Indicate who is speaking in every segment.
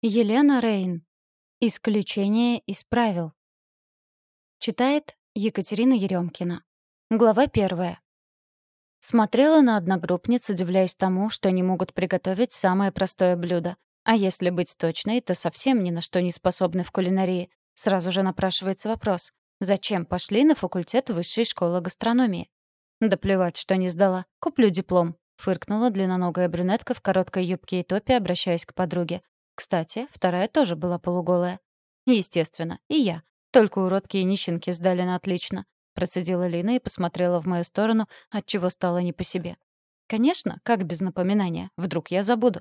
Speaker 1: Елена Рейн. Исключение из правил. Читает Екатерина Еремкина. Глава первая. Смотрела на одногруппниц, удивляясь тому, что они могут приготовить самое простое блюдо. А если быть точной, то совсем ни на что не способны в кулинарии. Сразу же напрашивается вопрос. Зачем пошли на факультет высшей школы гастрономии? Да плевать, что не сдала. Куплю диплом. Фыркнула длинноногая брюнетка в короткой юбке и топе, обращаясь к подруге. Кстати, вторая тоже была полуголая. Естественно, и я. Только уродки и нищенки сдали на отлично. Процедила Лина и посмотрела в мою сторону, отчего стало не по себе. Конечно, как без напоминания. Вдруг я забуду.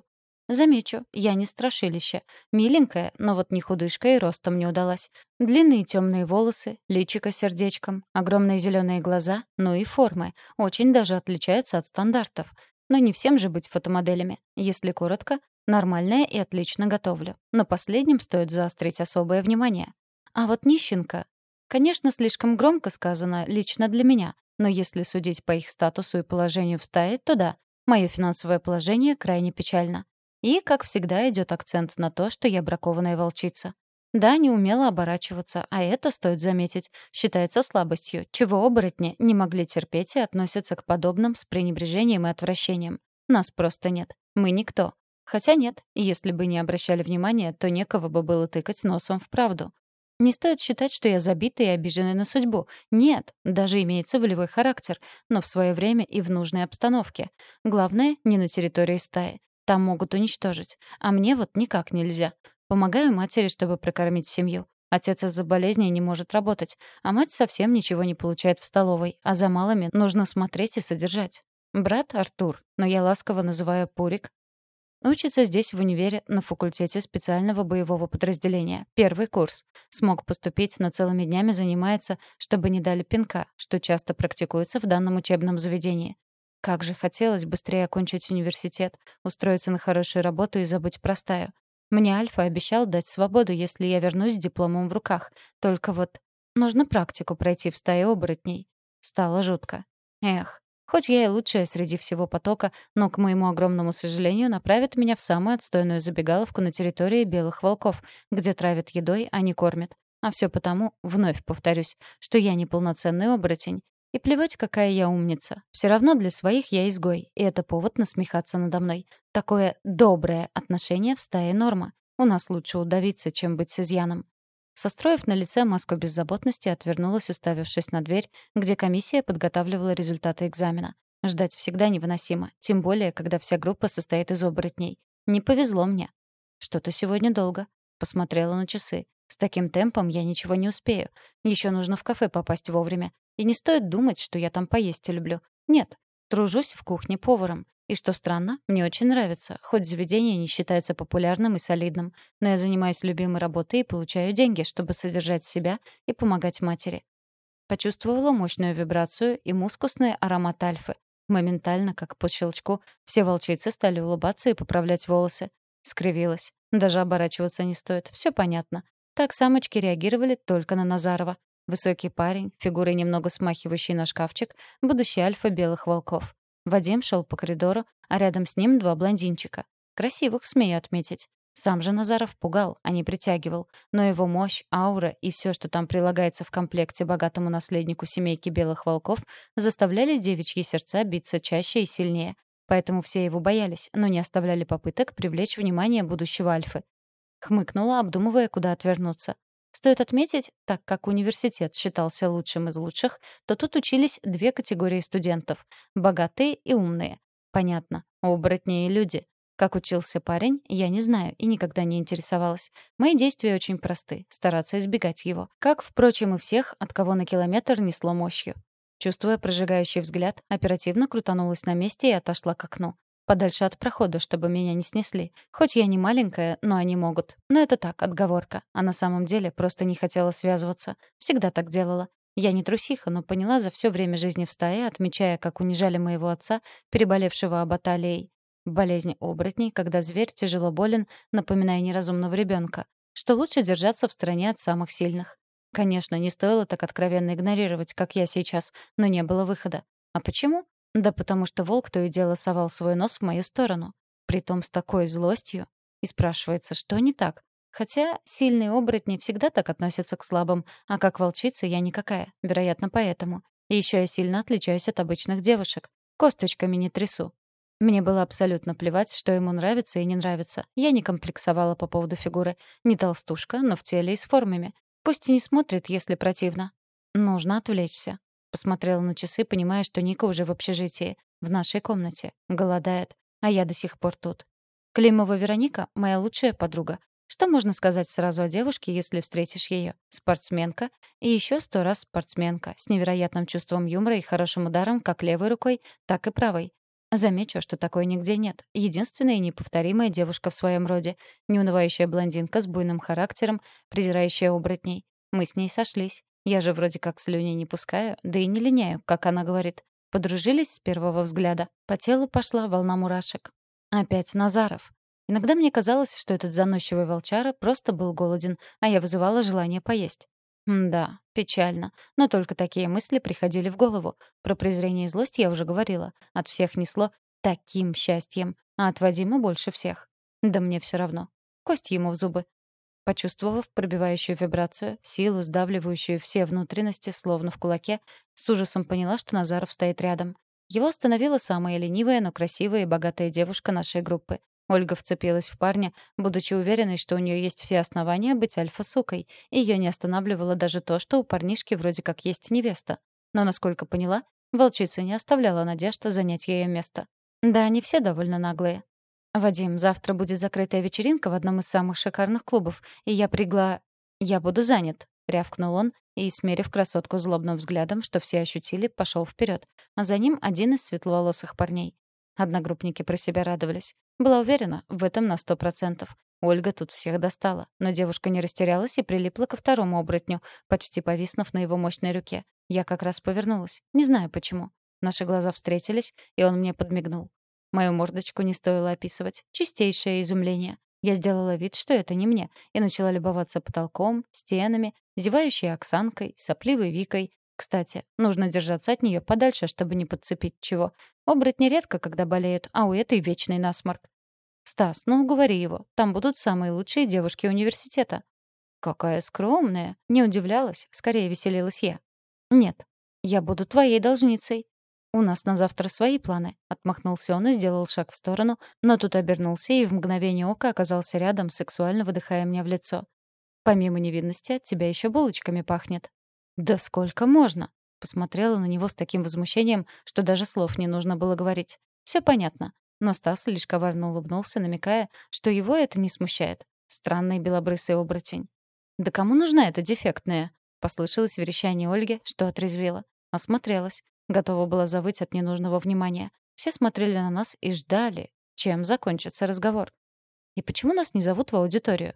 Speaker 1: Замечу, я не страшилище. Миленькая, но вот ни худышка и ростом не удалась. Длинные темные волосы, личико сердечком, огромные зеленые глаза, ну и формы. Очень даже отличаются от стандартов. Но не всем же быть фотомоделями. Если коротко, Нормальная и отлично готовлю. Но последним стоит заострить особое внимание. А вот нищенка... Конечно, слишком громко сказано лично для меня, но если судить по их статусу и положению в стае, то да, мое финансовое положение крайне печально. И, как всегда, идет акцент на то, что я бракованная волчица. Да, не умела оборачиваться, а это, стоит заметить, считается слабостью, чего оборотни не могли терпеть и относятся к подобным с пренебрежением и отвращением. Нас просто нет. Мы никто. Хотя нет, если бы не обращали внимания, то некого бы было тыкать носом в правду. Не стоит считать, что я забитая и обиженная на судьбу. Нет, даже имеется волевой характер, но в свое время и в нужной обстановке. Главное, не на территории стаи. Там могут уничтожить. А мне вот никак нельзя. Помогаю матери, чтобы прокормить семью. Отец из-за болезни не может работать, а мать совсем ничего не получает в столовой, а за малыми нужно смотреть и содержать. Брат Артур, но я ласково называю Пурик, Учится здесь в универе на факультете специального боевого подразделения. Первый курс. Смог поступить, но целыми днями занимается, чтобы не дали пинка, что часто практикуется в данном учебном заведении. Как же хотелось быстрее окончить университет, устроиться на хорошую работу и забыть про стаю. Мне Альфа обещал дать свободу, если я вернусь с дипломом в руках. Только вот нужно практику пройти в стае оборотней. Стало жутко. Эх, Хоть я и лучшая среди всего потока, но, к моему огромному сожалению, направят меня в самую отстойную забегаловку на территории белых волков, где травят едой, а не кормят. А все потому, вновь повторюсь, что я неполноценный оборотень. И плевать, какая я умница. Все равно для своих я изгой, и это повод насмехаться надо мной. Такое доброе отношение в стае норма. У нас лучше удавиться, чем быть с изъяном. Состроив на лице маску беззаботности, отвернулась, уставившись на дверь, где комиссия подготавливала результаты экзамена. Ждать всегда невыносимо, тем более, когда вся группа состоит из оборотней. Не повезло мне. Что-то сегодня долго. Посмотрела на часы. С таким темпом я ничего не успею. Еще нужно в кафе попасть вовремя. И не стоит думать, что я там поесть люблю. Нет, тружусь в кухне поваром. И что странно, мне очень нравится, хоть заведение не считается популярным и солидным, но я занимаюсь любимой работой и получаю деньги, чтобы содержать себя и помогать матери. Почувствовала мощную вибрацию и мускусный аромат альфы. Моментально, как по щелчку, все волчицы стали улыбаться и поправлять волосы. Скривилась. Даже оборачиваться не стоит. Все понятно. Так самочки реагировали только на Назарова. Высокий парень, фигурой немного смахивающий на шкафчик, будущий альфа белых волков. Вадим шел по коридору, а рядом с ним два блондинчика. Красивых, смею отметить. Сам же Назаров пугал, а не притягивал. Но его мощь, аура и все, что там прилагается в комплекте богатому наследнику семейки белых волков, заставляли девичьи сердца биться чаще и сильнее. Поэтому все его боялись, но не оставляли попыток привлечь внимание будущего Альфы. Хмыкнула, обдумывая, куда отвернуться. Стоит отметить, так как университет считался лучшим из лучших, то тут учились две категории студентов — богатые и умные. Понятно, оборотни и люди. Как учился парень, я не знаю и никогда не интересовалась. Мои действия очень просты — стараться избегать его. Как, впрочем, и всех, от кого на километр несло мощью. Чувствуя прожигающий взгляд, оперативно крутанулась на месте и отошла к окну. Подальше от прохода, чтобы меня не снесли. Хоть я не маленькая, но они могут. Но это так, отговорка. А на самом деле просто не хотела связываться. Всегда так делала. Я не трусиха, но поняла за все время жизни в стае, отмечая, как унижали моего отца, переболевшего абаталией. Болезнь оборотней, когда зверь тяжело болен, напоминая неразумного ребенка, что лучше держаться в стороне от самых сильных. Конечно, не стоило так откровенно игнорировать, как я сейчас, но не было выхода. А почему? Да потому что волк то и дело совал свой нос в мою сторону. Притом с такой злостью. И спрашивается, что не так? Хотя сильные оборотни всегда так относятся к слабым, а как волчица я никакая, вероятно, поэтому. И еще я сильно отличаюсь от обычных девушек. Косточками не трясу. Мне было абсолютно плевать, что ему нравится и не нравится. Я не комплексовала по поводу фигуры. Не толстушка, но в теле и с формами. Пусть и не смотрит, если противно. Нужно отвлечься. Посмотрела на часы, понимая, что Ника уже в общежитии, в нашей комнате, голодает, а я до сих пор тут. Климова Вероника — моя лучшая подруга. Что можно сказать сразу о девушке, если встретишь ее? Спортсменка и еще сто раз спортсменка с невероятным чувством юмора и хорошим ударом как левой рукой, так и правой. Замечу, что такой нигде нет. Единственная и неповторимая девушка в своем роде. Неунывающая блондинка с буйным характером, презирающая оборотней. Мы с ней сошлись. Я же вроде как слюни не пускаю, да и не линяю, как она говорит. Подружились с первого взгляда. По телу пошла волна мурашек. Опять Назаров. Иногда мне казалось, что этот заносчивый волчара просто был голоден, а я вызывала желание поесть. Да, печально. Но только такие мысли приходили в голову. Про презрение и злость я уже говорила. От всех несло таким счастьем, а от Вадима больше всех. Да мне все равно. Кость ему в зубы. Почувствовав пробивающую вибрацию, силу, сдавливающую все внутренности, словно в кулаке, с ужасом поняла, что Назаров стоит рядом. Его остановила самая ленивая, но красивая и богатая девушка нашей группы. Ольга вцепилась в парня, будучи уверенной, что у нее есть все основания быть альфа-сукой, ее не останавливало даже то, что у парнишки вроде как есть невеста. Но, насколько поняла, волчица не оставляла надежды занять ее место. Да, они все довольно наглые. «Вадим, завтра будет закрытая вечеринка в одном из самых шикарных клубов, и я пригла... Я буду занят», — рявкнул он, и, смерив красотку злобным взглядом, что все ощутили, пошел вперед, а за ним один из светловолосых парней. Одногруппники про себя радовались. Была уверена в этом на сто процентов. Ольга тут всех достала, но девушка не растерялась и прилипла ко второму оборотню, почти повиснув на его мощной руке. Я как раз повернулась. Не знаю почему. Наши глаза встретились, и он мне подмигнул. Мою мордочку не стоило описывать. Чистейшее изумление. Я сделала вид, что это не мне, и начала любоваться потолком, стенами, зевающей Оксанкой, сопливой Викой, кстати, нужно держаться от нее подальше, чтобы не подцепить чего. Оборотни редко, когда болеют, а у этой вечный насморк. «Стас, ну уговори его. Там будут самые лучшие девушки университета». «Какая скромная!» Не удивлялась, скорее веселилась я. «Нет, я буду твоей должницей». «У нас на завтра свои планы», — отмахнулся он и сделал шаг в сторону, но тут обернулся и в мгновение ока оказался рядом, сексуально выдыхая мне в лицо. «Помимо невинности от тебя еще булочками пахнет». «Да сколько можно?» Посмотрела на него с таким возмущением, что даже слов не нужно было говорить. Все понятно. Но Стас лишь коварно улыбнулся, намекая, что его это не смущает. Странный белобрысый оборотень. «Да кому нужна эта дефектная?» Послышалось верещание Ольги, что отрезвило. Осмотрелась. Готова была завыть от ненужного внимания. Все смотрели на нас и ждали, чем закончится разговор. «И почему нас не зовут в аудиторию?»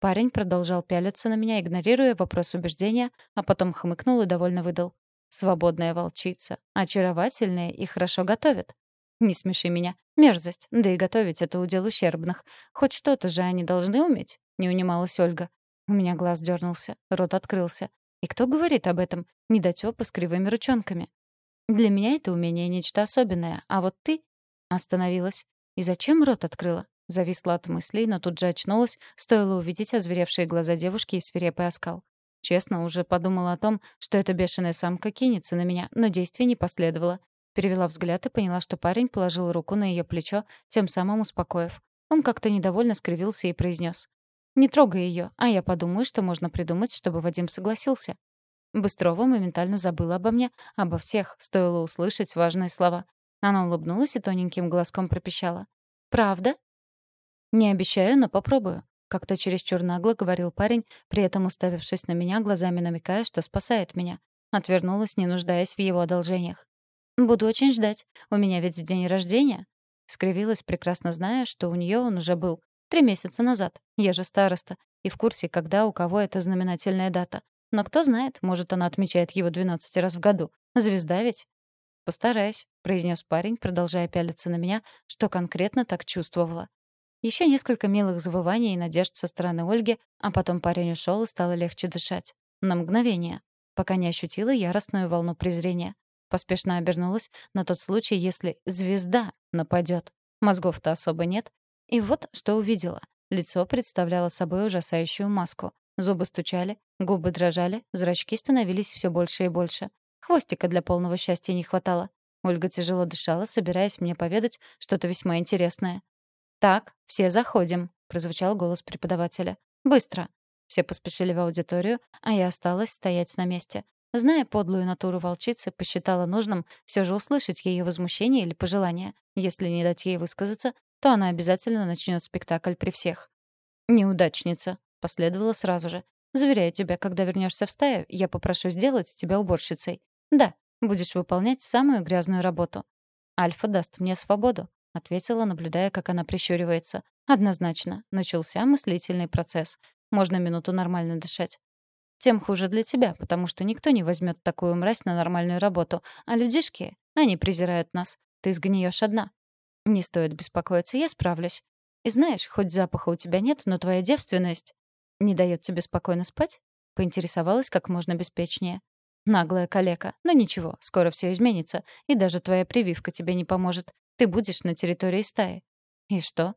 Speaker 1: Парень продолжал пялиться на меня, игнорируя вопрос убеждения, а потом хмыкнул и довольно выдал. «Свободная волчица. Очаровательная и хорошо готовит». «Не смеши меня. Мерзость. Да и готовить — это удел ущербных. Хоть что-то же они должны уметь?» — не унималась Ольга. У меня глаз дернулся, рот открылся. И кто говорит об этом? Недотёпы с кривыми ручонками. Для меня это умение нечто особенное, а вот ты... Остановилась. И зачем рот открыла? Зависла от мыслей, но тут же очнулась, стоило увидеть озверевшие глаза девушки и свирепый оскал. Честно, уже подумала о том, что эта бешеная самка кинется на меня, но действий не последовало. Перевела взгляд и поняла, что парень положил руку на ее плечо, тем самым успокоив. Он как-то недовольно скривился и произнес: «Не трогай ее, а я подумаю, что можно придумать, чтобы Вадим согласился». Быстрова моментально забыла обо мне, обо всех, стоило услышать важные слова. Она улыбнулась и тоненьким глазком пропищала. «Правда?» «Не обещаю, но попробую», — как-то чересчур нагло говорил парень, при этом уставившись на меня, глазами намекая, что спасает меня. Отвернулась, не нуждаясь в его одолжениях. «Буду очень ждать. У меня ведь день рождения». Скривилась, прекрасно зная, что у нее он уже был. Три месяца назад. Я же староста. И в курсе, когда у кого это знаменательная дата. Но кто знает, может, она отмечает его 12 раз в году. Звезда ведь? «Постараюсь», — произнес парень, продолжая пялиться на меня, что конкретно так чувствовала. Еще несколько милых завываний и надежд со стороны Ольги, а потом парень ушел и стало легче дышать. На мгновение. Пока не ощутила яростную волну презрения. Поспешно обернулась на тот случай, если звезда нападет. Мозгов-то особо нет. И вот что увидела. Лицо представляло собой ужасающую маску. Зубы стучали, губы дрожали, зрачки становились все больше и больше. Хвостика для полного счастья не хватало. Ольга тяжело дышала, собираясь мне поведать что-то весьма интересное. «Так, все заходим», — прозвучал голос преподавателя. «Быстро». Все поспешили в аудиторию, а я осталась стоять на месте. Зная подлую натуру волчицы, посчитала нужным все же услышать ее возмущение или пожелание. Если не дать ей высказаться, то она обязательно начнет спектакль при всех. «Неудачница», — последовало сразу же. «Заверяю тебя, когда вернешься в стаю, я попрошу сделать тебя уборщицей. Да, будешь выполнять самую грязную работу. Альфа даст мне свободу», — ответила, наблюдая, как она прищуривается. «Однозначно. Начался мыслительный процесс. Можно минуту нормально дышать тем хуже для тебя, потому что никто не возьмет такую мразь на нормальную работу. А людишки, они презирают нас. Ты сгниешь одна. Не стоит беспокоиться, я справлюсь. И знаешь, хоть запаха у тебя нет, но твоя девственность не дает тебе спокойно спать? Поинтересовалась как можно беспечнее. Наглая калека. Но ничего, скоро все изменится, и даже твоя прививка тебе не поможет. Ты будешь на территории стаи. И что?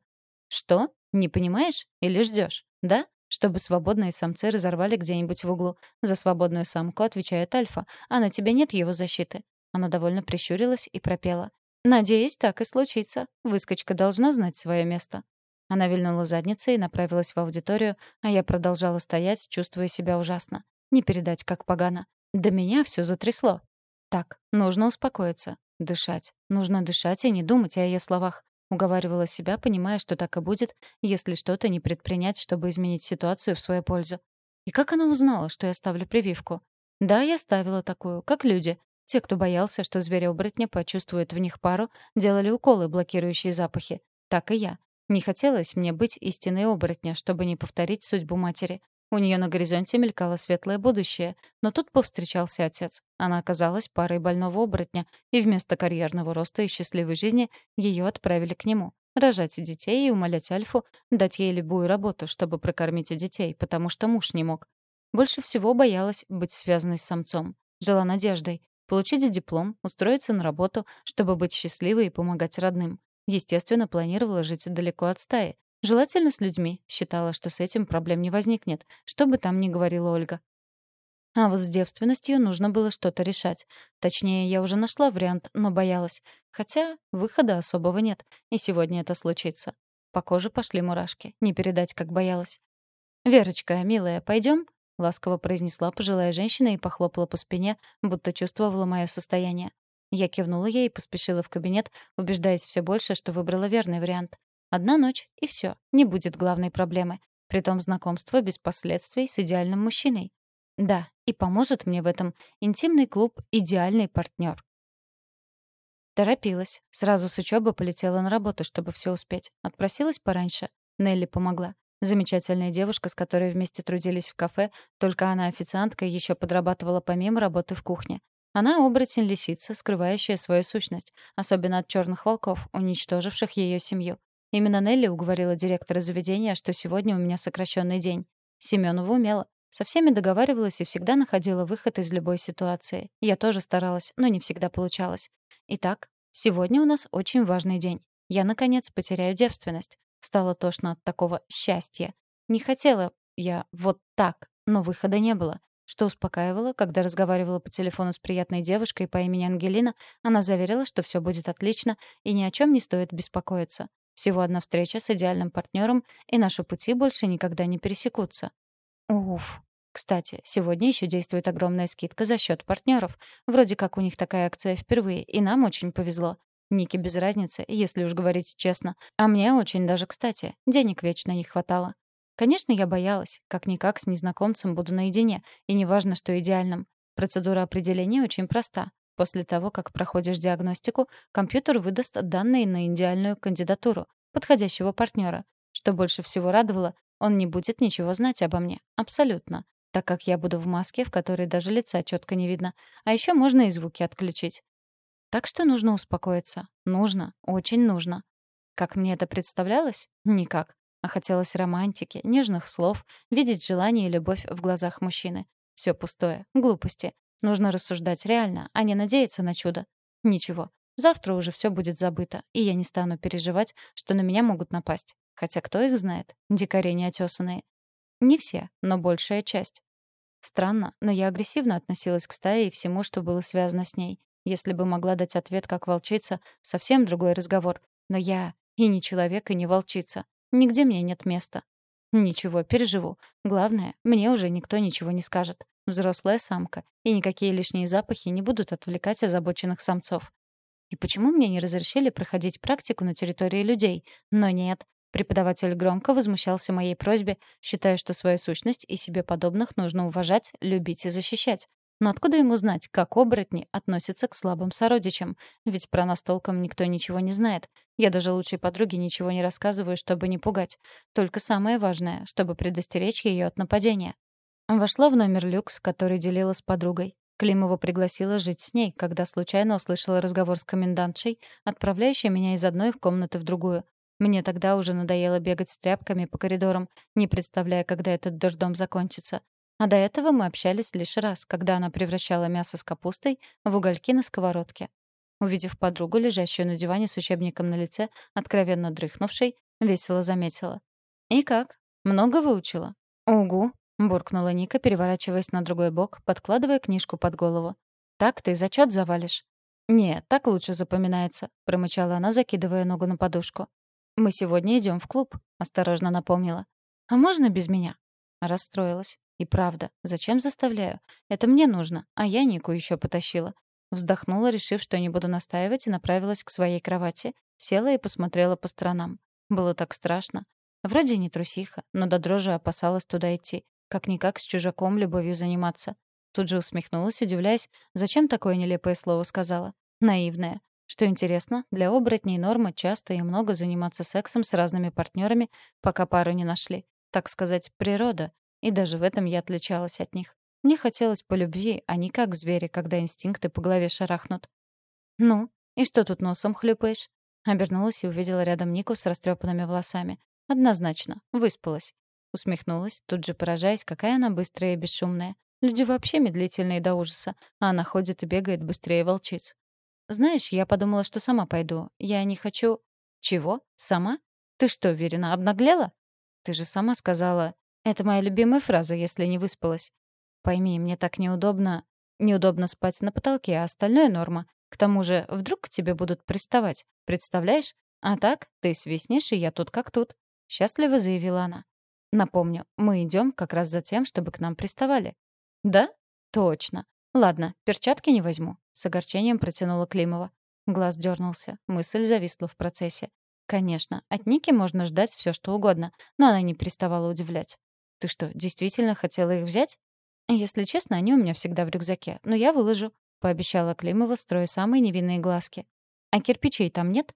Speaker 1: Что? Не понимаешь или ждешь? Да? чтобы свободные самцы разорвали где-нибудь в углу. За свободную самку отвечает альфа, а на тебе нет его защиты. Она довольно прищурилась и пропела. «Надеюсь, так и случится. Выскочка должна знать свое место». Она вильнула задницей и направилась в аудиторию, а я продолжала стоять, чувствуя себя ужасно. Не передать, как погано. До меня все затрясло. Так, нужно успокоиться. Дышать. Нужно дышать и не думать о ее словах. Уговаривала себя, понимая, что так и будет, если что-то не предпринять, чтобы изменить ситуацию в свою пользу. И как она узнала, что я ставлю прививку? Да, я ставила такую, как люди. Те, кто боялся, что зверя-оборотня почувствует в них пару, делали уколы, блокирующие запахи. Так и я. Не хотелось мне быть истинной оборотня, чтобы не повторить судьбу матери. У нее на горизонте мелькало светлое будущее, но тут повстречался отец. Она оказалась парой больного оборотня, и вместо карьерного роста и счастливой жизни ее отправили к нему. Рожать детей и умолять Альфу дать ей любую работу, чтобы прокормить детей, потому что муж не мог. Больше всего боялась быть связанной с самцом. Жила надеждой. Получить диплом, устроиться на работу, чтобы быть счастливой и помогать родным. Естественно, планировала жить далеко от стаи, Желательно с людьми. Считала, что с этим проблем не возникнет, что бы там ни говорила Ольга. А вот с девственностью нужно было что-то решать. Точнее, я уже нашла вариант, но боялась. Хотя выхода особого нет, и сегодня это случится. По коже пошли мурашки. Не передать, как боялась. «Верочка, милая, пойдем? ласково произнесла пожилая женщина и похлопала по спине, будто чувствовала мое состояние. Я кивнула ей и поспешила в кабинет, убеждаясь все больше, что выбрала верный вариант. Одна ночь, и все, не будет главной проблемы. Притом знакомство без последствий с идеальным мужчиной. Да, и поможет мне в этом интимный клуб «Идеальный партнер». Торопилась. Сразу с учебы полетела на работу, чтобы все успеть. Отпросилась пораньше. Нелли помогла. Замечательная девушка, с которой вместе трудились в кафе, только она официантка и еще подрабатывала помимо работы в кухне. Она оборотень-лисица, скрывающая свою сущность, особенно от черных волков, уничтоживших ее семью. Именно Нелли уговорила директора заведения, что сегодня у меня сокращенный день. Семенова умела. Со всеми договаривалась и всегда находила выход из любой ситуации. Я тоже старалась, но не всегда получалось. Итак, сегодня у нас очень важный день. Я, наконец, потеряю девственность. Стало тошно от такого счастья. Не хотела я вот так, но выхода не было. Что успокаивало, когда разговаривала по телефону с приятной девушкой по имени Ангелина, она заверила, что все будет отлично и ни о чем не стоит беспокоиться. Всего одна встреча с идеальным партнером, и наши пути больше никогда не пересекутся. Уф. Кстати, сегодня еще действует огромная скидка за счет партнеров. Вроде как у них такая акция впервые, и нам очень повезло. Нике без разницы, если уж говорить честно. А мне очень даже кстати. Денег вечно не хватало. Конечно, я боялась. Как-никак с незнакомцем буду наедине, и неважно, что идеальным. Процедура определения очень проста. После того, как проходишь диагностику, компьютер выдаст данные на идеальную кандидатуру, подходящего партнера. Что больше всего радовало, он не будет ничего знать обо мне. Абсолютно. Так как я буду в маске, в которой даже лица четко не видно. А еще можно и звуки отключить. Так что нужно успокоиться. Нужно. Очень нужно. Как мне это представлялось? Никак. А хотелось романтики, нежных слов, видеть желание и любовь в глазах мужчины. Все пустое. Глупости. Нужно рассуждать реально, а не надеяться на чудо. Ничего. Завтра уже все будет забыто, и я не стану переживать, что на меня могут напасть. Хотя кто их знает? Дикари неотесанные. Не все, но большая часть. Странно, но я агрессивно относилась к стае и всему, что было связано с ней. Если бы могла дать ответ как волчица, совсем другой разговор. Но я и не человек, и не волчица. Нигде мне нет места. Ничего, переживу. Главное, мне уже никто ничего не скажет. Взрослая самка, и никакие лишние запахи не будут отвлекать озабоченных самцов. И почему мне не разрешили проходить практику на территории людей? Но нет. Преподаватель громко возмущался моей просьбе, считая, что свою сущность и себе подобных нужно уважать, любить и защищать. Но откуда ему знать, как оборотни относятся к слабым сородичам? Ведь про нас толком никто ничего не знает. Я даже лучшей подруге ничего не рассказываю, чтобы не пугать. Только самое важное, чтобы предостеречь ее от нападения. Вошла в номер люкс, который делила с подругой. Климова пригласила жить с ней, когда случайно услышала разговор с комендантшей, отправляющей меня из одной комнаты в другую. Мне тогда уже надоело бегать с тряпками по коридорам, не представляя, когда этот дождом закончится. А до этого мы общались лишь раз, когда она превращала мясо с капустой в угольки на сковородке. Увидев подругу, лежащую на диване с учебником на лице, откровенно дрыхнувшей, весело заметила. «И как? Много выучила?» «Угу», — буркнула Ника, переворачиваясь на другой бок, подкладывая книжку под голову. «Так ты зачет завалишь?» «Не, так лучше запоминается», — промычала она, закидывая ногу на подушку. «Мы сегодня идем в клуб», — осторожно напомнила. «А можно без меня?» Расстроилась. И правда, зачем заставляю? Это мне нужно, а я Нику еще потащила. Вздохнула, решив, что не буду настаивать, и направилась к своей кровати, села и посмотрела по сторонам. Было так страшно. Вроде не трусиха, но до дрожи опасалась туда идти. Как-никак с чужаком любовью заниматься. Тут же усмехнулась, удивляясь, зачем такое нелепое слово сказала. Наивная. Что интересно, для оборотней норма часто и много заниматься сексом с разными партнерами, пока пару не нашли. Так сказать, природа. И даже в этом я отличалась от них. Мне хотелось по любви, а не как звери, когда инстинкты по голове шарахнут. «Ну, и что тут носом хлюпаешь?» Обернулась и увидела рядом Нику с растрепанными волосами. Однозначно, выспалась. Усмехнулась, тут же поражаясь, какая она быстрая и бесшумная. Люди вообще медлительные до ужаса, а она ходит и бегает быстрее волчиц. «Знаешь, я подумала, что сама пойду. Я не хочу...» «Чего? Сама? Ты что, Верина, обнаглела?» «Ты же сама сказала...» Это моя любимая фраза, если не выспалась. Пойми, мне так неудобно... Неудобно спать на потолке, а остальное норма. К тому же, вдруг к тебе будут приставать. Представляешь? А так, ты свистнешь, и я тут как тут. Счастливо заявила она. Напомню, мы идем как раз за тем, чтобы к нам приставали. Да? Точно. Ладно, перчатки не возьму. С огорчением протянула Климова. Глаз дернулся. Мысль зависла в процессе. Конечно, от Ники можно ждать все, что угодно, но она не переставала удивлять. Ты что, действительно хотела их взять? Если честно, они у меня всегда в рюкзаке, но я выложу, пообещала Климова, строя самые невинные глазки. А кирпичей там нет?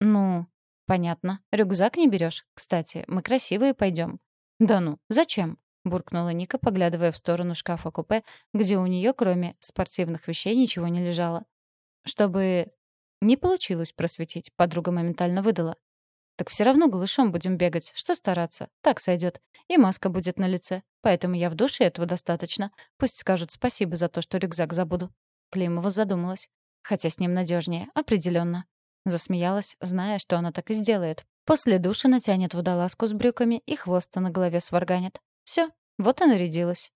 Speaker 1: Ну, понятно. Рюкзак не берешь. Кстати, мы красивые пойдем. Да ну, зачем? буркнула Ника, поглядывая в сторону шкафа-купе, где у нее, кроме спортивных вещей, ничего не лежало. Чтобы не получилось просветить, подруга моментально выдала. Так все равно голышом будем бегать. Что стараться? Так сойдет. И маска будет на лице. Поэтому я в душе этого достаточно. Пусть скажут спасибо за то, что рюкзак забуду. Климова задумалась. Хотя с ним надежнее, определенно. Засмеялась, зная, что она так и сделает. После душа натянет водолазку с брюками и хвост на голове сварганит. Все, вот и нарядилась.